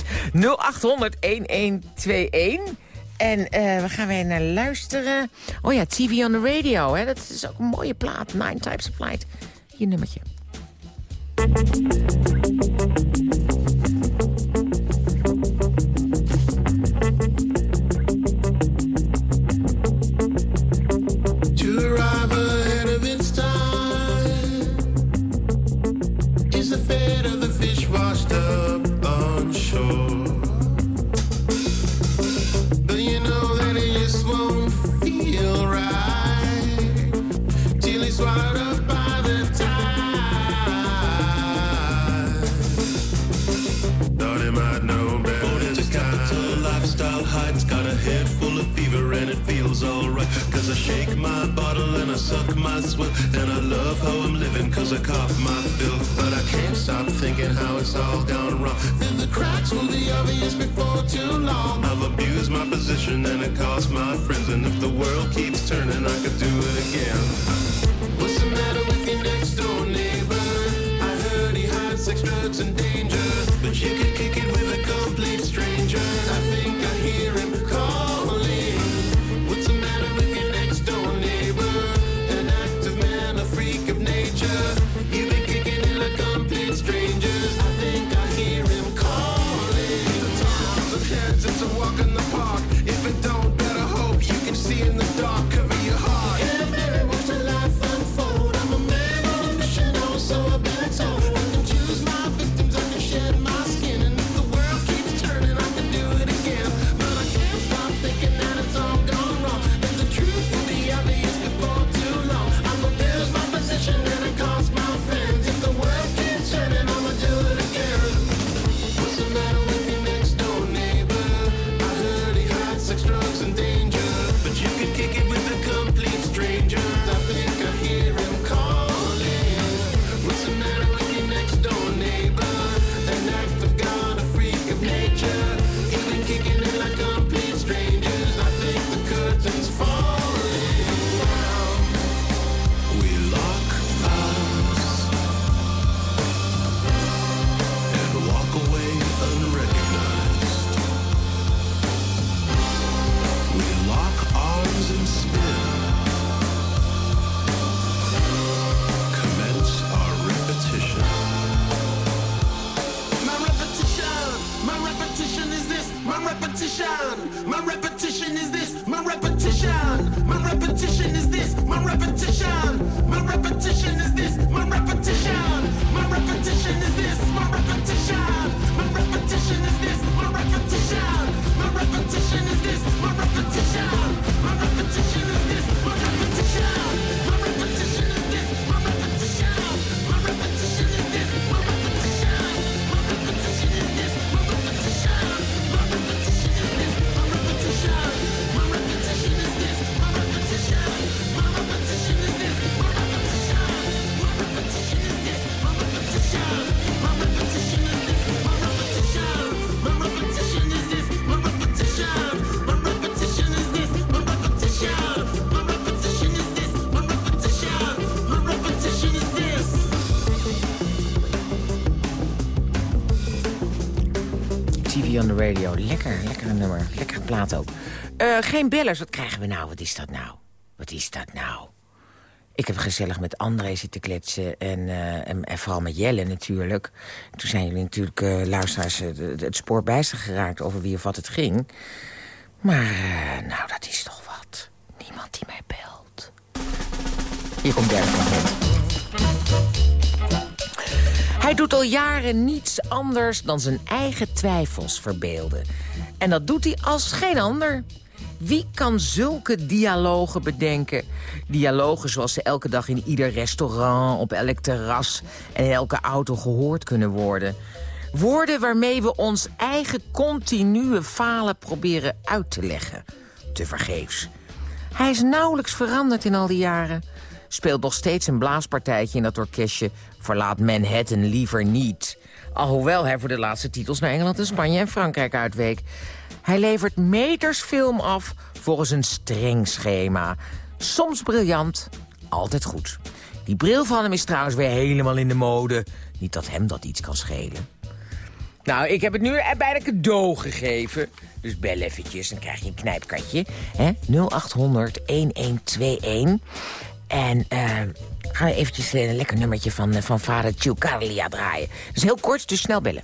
0800-1121. En eh, we gaan weer naar luisteren. Oh ja, TV on the radio, hè? dat is ook een mooie plaat. Nine Types of Light. Hier nummertje. It feels alright. Cause I shake my bottle and I suck my sweat. And I love how I'm living cause I cop my fill. But I can't stop thinking how it's all gone wrong. Then the cracks will be obvious before too long. I've abused my position and it cost my friends. And if the world keeps turning, I could do it again. What's the matter with your next door neighbor? I heard he hides sex, drugs, and danger. But you could kick it with a complete stranger. I think I my repetition is this. My repetition, geen bellers, wat krijgen we nou? Wat is dat nou? Wat is dat nou? Ik heb gezellig met André zitten kletsen en, eh, en, vooral met Jelle natuurlijk. Toen zijn jullie natuurlijk, eh, luisteraars, eh, het spoor bijster geraakt over wie of wat het ging. Maar, nou, dat is toch wat. Niemand die mij belt. Hier komt fragment. Hij doet al jaren niets anders dan zijn eigen twijfels verbeelden. En dat doet hij als geen ander. Wie kan zulke dialogen bedenken? Dialogen zoals ze elke dag in ieder restaurant, op elk terras... en elke auto gehoord kunnen worden. Woorden waarmee we ons eigen continue falen proberen uit te leggen. Tevergeefs. Hij is nauwelijks veranderd in al die jaren. Speelt nog steeds een blaaspartijtje in dat orkestje... Verlaat Manhattan liever niet. Alhoewel hij voor de laatste titels naar Engeland en Spanje en Frankrijk uitweek. Hij levert meters film af volgens een streng schema. Soms briljant, altijd goed. Die bril van hem is trouwens weer helemaal in de mode. Niet dat hem dat iets kan schelen. Nou, ik heb het nu bij de cadeau gegeven. Dus bel eventjes, dan krijg je een knijpkatje. Hè? 0800 1121. En eh gaan we eventjes een lekker nummertje van, eh, van vader Carlia draaien. Dat is heel kort, dus snel bellen.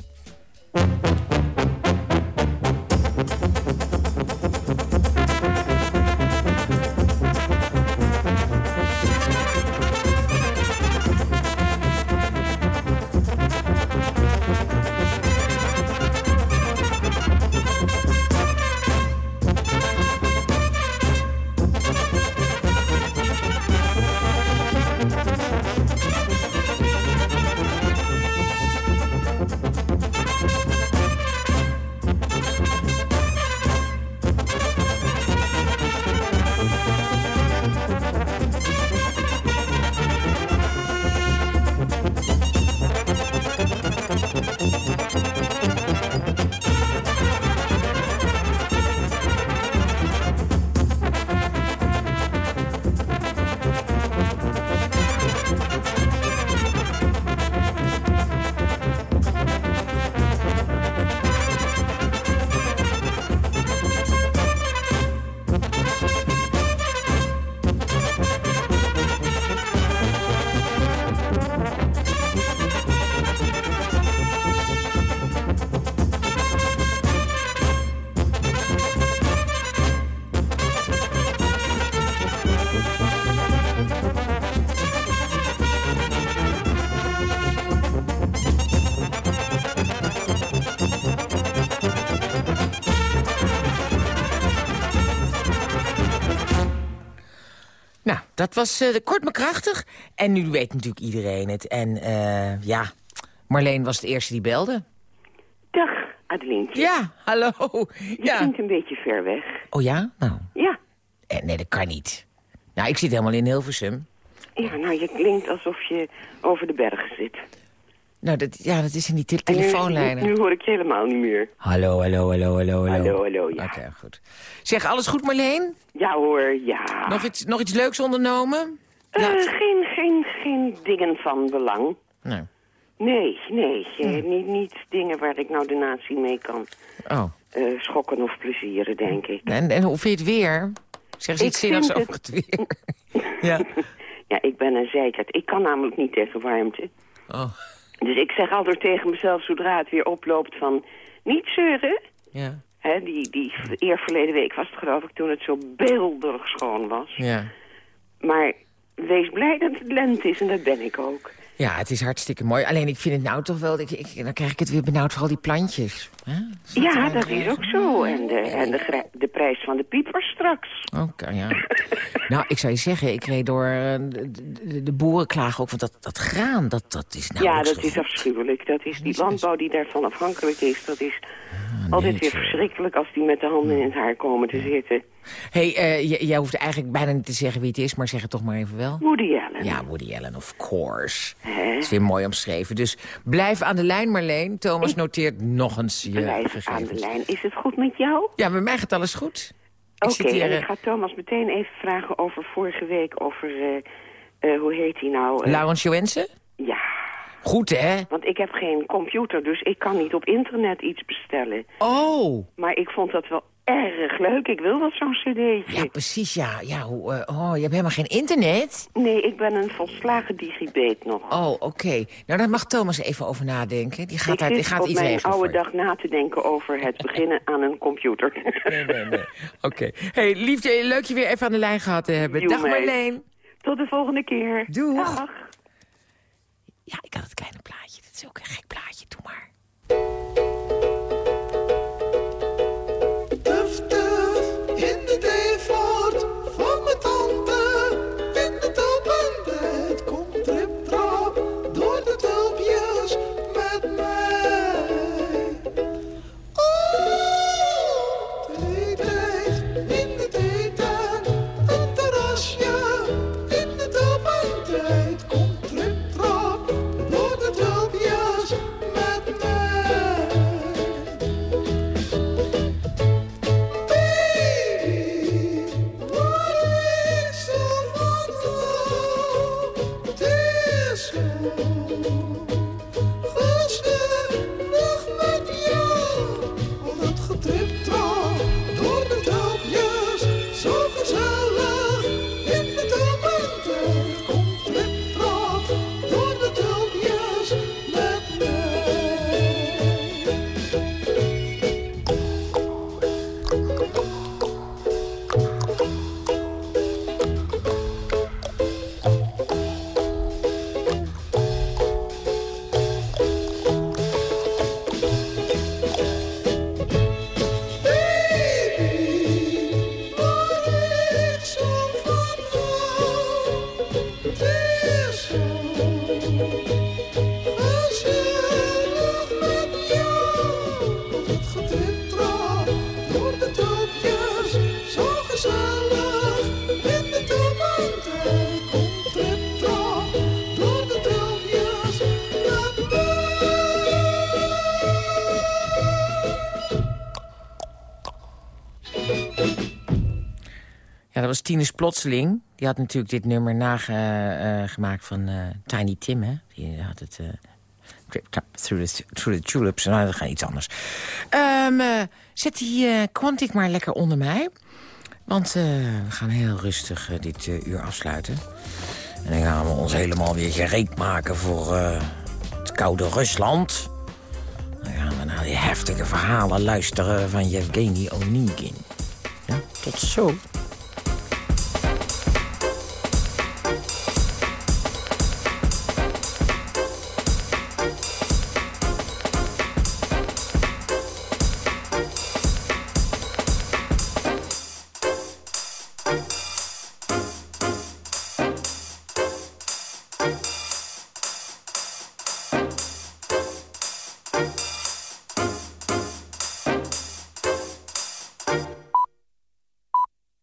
Was eh, kort maar krachtig. En nu weet natuurlijk iedereen het. En eh, ja, Marleen was de eerste die belde. Dag, Adelientje. Ja, hallo. Je Ja. klinkt een beetje ver weg. Oh ja? Nou. Ja. Eh, nee, dat kan niet. Nou, ik zit helemaal in Hilversum. Ja, nou, je klinkt alsof je over de bergen zit. Nou, dat, ja, dat is in die te- telefoonlijnen. Nu, nu hoor ik je helemaal niet meer. Hallo, hallo, hallo, hallo, hallo. Hallo, hallo, ja. Oké, goed. Zeg, alles goed Marleen? Ja hoor, ja. Nog iets, nog iets leuks ondernomen? Eh, geen, geen, geen dingen van belang. Nee. Nee, nee. eh, niet, niet dingen waar ik nou de natie mee kan Oh. eh, schokken of plezieren, denk ik. En, en hoe vind je het weer? Zeg eens Ik iets zinnigs over het weer. ja. Ja, ik ben een zeikert. Ik kan namelijk niet tegen warmte. Oh. Dus ik zeg altijd tegen mezelf, zodra het weer oploopt van... Niet zeuren. Ja. Hè, die, die eer verleden week was het geloof ik toen het zo beelderig schoon was. Ja. Maar wees blij dat het lente is en dat ben ik ook. Ja, het is hartstikke mooi. Alleen ik vind het nou toch wel... Ik, ik, dan krijg ik het weer benauwd voor al die plantjes. Hè? Ja, dat is ook zo. En, de, en de, de prijs van de piepers straks. Oké, ja. nou, ik zou je zeggen, ik reed door... eh, De, de, de boeren klagen ook, want dat, dat graan, dat, dat is nou... ja, dat is afschuwelijk. Dat is die landbouw die daarvan afhankelijk is. Dat is altijd weer verschrikkelijk als die met de handen in het haar komen te zitten. Hey, eh, jij hoeft eigenlijk bijna niet te zeggen wie het is, maar zeg het toch maar even wel. Woody Allen. Ja, Woody Allen, of course. Dat is weer mooi omschreven. Dus blijf aan de lijn, Marleen. Thomas noteert nog eens je Blijf gegevens. aan de lijn. Is het goed met jou? Ja, bij mij gaat alles goed. Ik Oké, en eh, ik ga Thomas meteen even vragen over vorige week, over, eh, hoe heet hij nou? Eh, Laurens Joensen? Ja. Goed, hè? Want ik heb geen computer, dus ik kan niet op internet iets bestellen. Oh. Maar ik vond dat wel erg leuk. Ik wil wel zo'n cd'tje. Ja, precies, ja. ja hoe, eh, oh, je hebt helemaal geen internet? Nee, ik ben een volslagen digibeet nog. Oh, oké. Nou, daar mag Thomas even over nadenken. Die gaat, ik daar, die gaat op iets mijn oude dag na te denken over het beginnen aan een computer. Nee, nee, nee. Oké. hey, liefde, leuk je weer even aan de lijn gehad te hebben. Dag meid. Marleen. Tot de volgende keer. Doeg. Dag. Ja, ik had het kleine plaatje. Dat is ook een gek plaatje. Doe maar. Dat was Tinus Plotseling. Die had natuurlijk dit nummer nagemaakt van eh, Tiny Tim, hè? Die had het... eh, through the, through the Tulips. Nou, dat gaat iets anders. Ehm, eh, zet die eh Quantic maar lekker onder mij. Want eh, we gaan heel rustig eh, dit eh, uur afsluiten. En dan gaan we ons helemaal weer gereed maken voor eh, het koude Rusland. Dan gaan we naar die heftige verhalen luisteren van Yevgeny Onegin. Ja, tot zo.